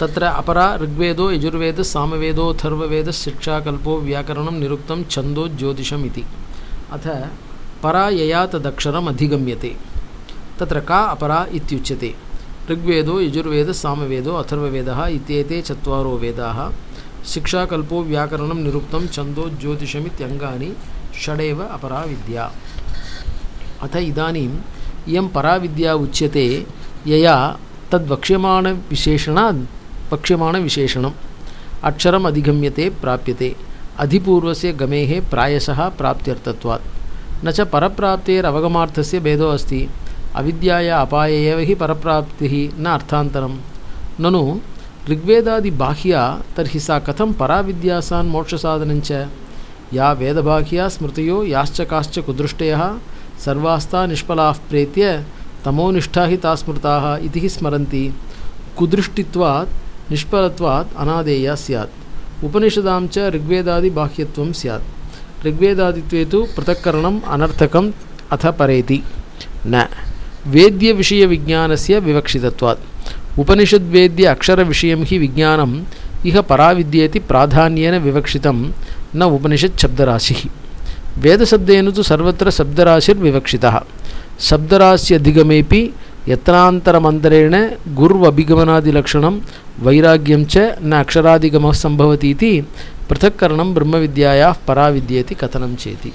तत्र अपरा ऋग्वेदो यजुर्वेदसामवेदोऽथर्ववेदशिक्षाकल्पो व्याकरणं निरुक्तं छन्दो ज्योतिषम् इति। अथ परा यया तदक्षरम् अधिगम्यते। तत्र का अपरा इत्युच्यते? ऋग्वेदो यजुर्वेदसामवेदो अथर्ववेदः इत्येते चत्वारो वेदाः। शिक्षाकल्पो व्याकरणं निरुक्तं छन्दो ज्योतिषमित्यङ्गानि षडेव अपरा विद्या। अथ इदानीम् इयं पराविद्या उच्यते यया तद्वक्ष्यमाणविशेषणात् वक्ष्यमाणविशेषणम् अक्षरम् अधिगम्यते प्राप्यते। अधिपूर्वस्य गमेः प्रायशः प्राप्त्यर्थत्वात्। न च परप्राप्तेरवगमार्थस्य भेदो अस्ति। अविद्याया अपाय एव हि परप्राप्तिः न अर्थान्तरं ननु ऋग्वेदादिबाह्या तर्हि सा कथं पराविद्यासान् मोक्षसाधनञ्च या वेदबाह्या स्मृतयो याश्च काश्च कुदृष्टयः। सर्वास्ता निष्फलाः प्रेत्य తమోనిష్టా హి తాస్మృతా ఇది స్మరంతి కుదృష్టిత్వాత్ నిష్ఫలత్వాత్ అనాదేయ సత్ ఉపనిషదాంచ ఋగ్వేదాది బాహ్యత్వం సత్ ఋగ్వేదాదిత్వే తు పృథక్కరణం అనర్థకం అథ పరేతి. న. వేద్య విషయ విజ్ఞానస్య వివక్షితత్వాత్. ఉపనిషద్వేద్య అక్షర విషయం హి విజ్ఞానం ఇహ పరావిద్యేతి ప్రాధాన్యేన వివక్షితం న ఉపనిషత్ శబ్దరాశి. వేదశబ్దేను సర్వత్ర శబ్దరాశిర్వివక్షిత. शब्दराशिर्विवक्षितः शब्दराश्यधिगमेपि यत्रान्तरमन्तरेण गुर्वभिगमनादिलक्षणं वैराग्यं च न अक्षरादिगमः सम्भवति इति पृथक्करणं ब्रह्मविद्यायाः पराविद्येति कथनं चेति